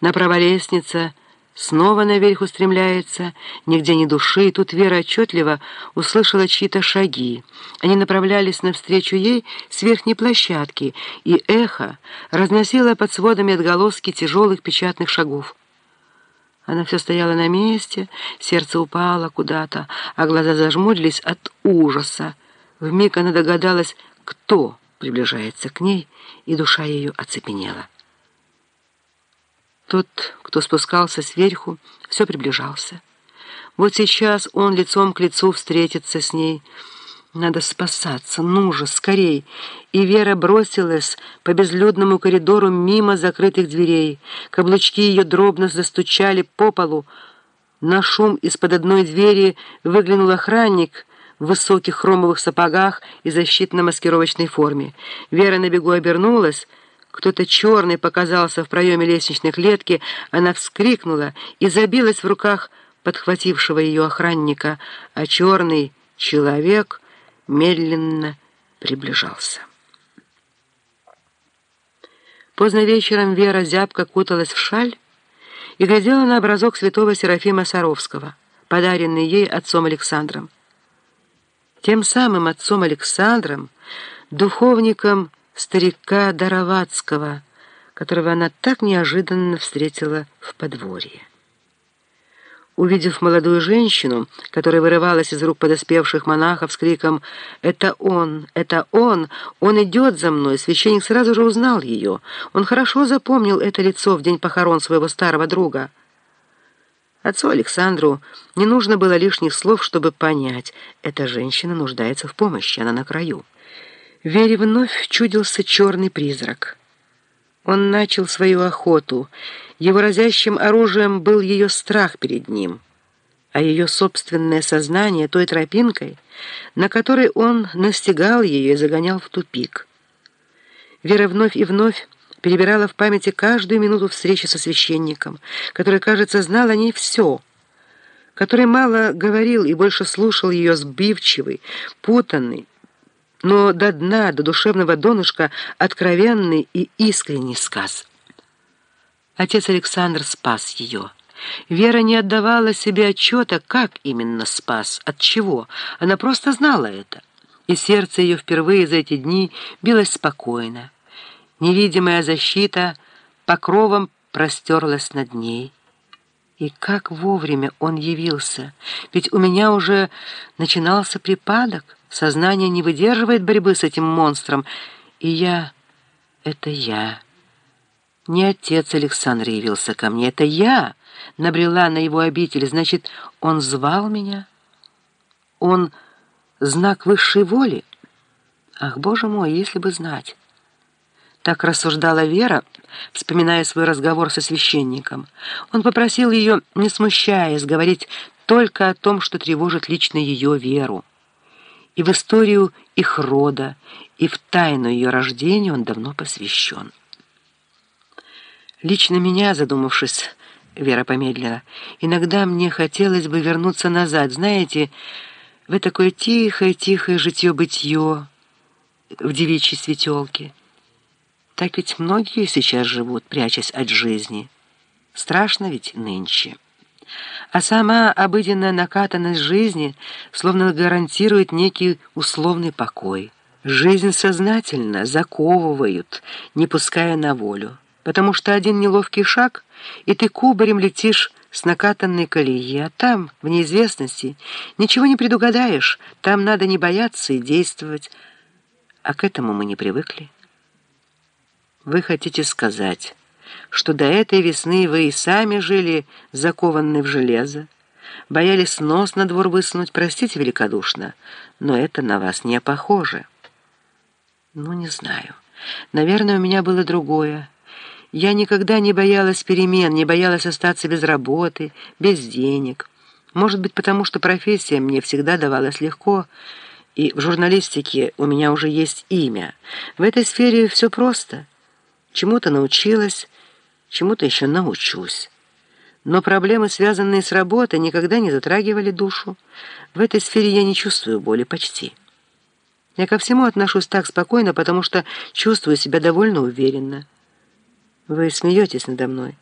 Направо лестница, снова наверх устремляется, нигде ни души, и тут Вера отчетливо услышала чьи-то шаги. Они направлялись навстречу ей с верхней площадки, и эхо разносило под сводами отголоски тяжелых печатных шагов. Она все стояла на месте, сердце упало куда-то, а глаза зажмурились от ужаса. Вмиг она догадалась, кто приближается к ней, и душа ее оцепенела. Тот, кто спускался сверху, все приближался. Вот сейчас он лицом к лицу встретится с ней — надо спасаться, ну же, скорей. И Вера бросилась по безлюдному коридору мимо закрытых дверей. Каблучки ее дробно застучали по полу. На шум из-под одной двери выглянул охранник в высоких хромовых сапогах и защитно-маскировочной форме. Вера на бегу обернулась. Кто-то черный показался в проеме лестничной клетки. Она вскрикнула и забилась в руках подхватившего ее охранника, а черный человек — медленно приближался. Поздно вечером Вера зябко куталась в шаль и глядела на образок святого Серафима Саровского, подаренный ей отцом Александром. Тем самым отцом Александром, духовником старика Даровацкого, которого она так неожиданно встретила в подворье. Увидев молодую женщину, которая вырывалась из рук подоспевших монахов с криком «Это он! Это он! Он идет за мной!» Священник сразу же узнал ее. Он хорошо запомнил это лицо в день похорон своего старого друга. Отцу Александру не нужно было лишних слов, чтобы понять, эта женщина нуждается в помощи, она на краю. Вере вновь чудился черный призрак. Он начал свою охоту. Его разящим оружием был ее страх перед ним, а ее собственное сознание той тропинкой, на которой он настигал ее и загонял в тупик. Вера вновь и вновь перебирала в памяти каждую минуту встречи со священником, который, кажется, знал о ней все, который мало говорил и больше слушал ее сбивчивый, путанный, но до дна, до душевного донышка откровенный и искренний сказ. Отец Александр спас ее. Вера не отдавала себе отчета, как именно спас, от чего. Она просто знала это. И сердце ее впервые за эти дни билось спокойно. Невидимая защита покровом простерлась над ней. И как вовремя он явился, ведь у меня уже начинался припадок. Сознание не выдерживает борьбы с этим монстром, и я — это я. Не отец Александр явился ко мне, это я набрела на его обитель, значит, он звал меня? Он знак высшей воли? Ах, боже мой, если бы знать! Так рассуждала Вера, вспоминая свой разговор со священником. Он попросил ее, не смущаясь, говорить только о том, что тревожит лично ее веру. И в историю их рода, и в тайну ее рождения он давно посвящен. Лично меня, задумавшись, Вера помедлила, иногда мне хотелось бы вернуться назад, знаете, в такое тихое-тихое житье-бытье в девичьей светелке. Так ведь многие сейчас живут, прячась от жизни. Страшно ведь нынче. А сама обыденная накатанность жизни словно гарантирует некий условный покой. Жизнь сознательно заковывают, не пуская на волю, потому что один неловкий шаг, и ты кубарем летишь с накатанной колеи, а там, в неизвестности, ничего не предугадаешь, там надо не бояться и действовать, а к этому мы не привыкли. Вы хотите сказать, что до этой весны вы и сами жили закованные в железо, боялись нос на двор высунуть, простите великодушно, но это на вас не похоже. Ну, не знаю. Наверное, у меня было другое. Я никогда не боялась перемен, не боялась остаться без работы, без денег. Может быть, потому что профессия мне всегда давалась легко, и в журналистике у меня уже есть имя. В этой сфере все просто — Чему-то научилась, чему-то еще научусь. Но проблемы, связанные с работой, никогда не затрагивали душу. В этой сфере я не чувствую боли почти. Я ко всему отношусь так спокойно, потому что чувствую себя довольно уверенно. Вы смеетесь надо мной.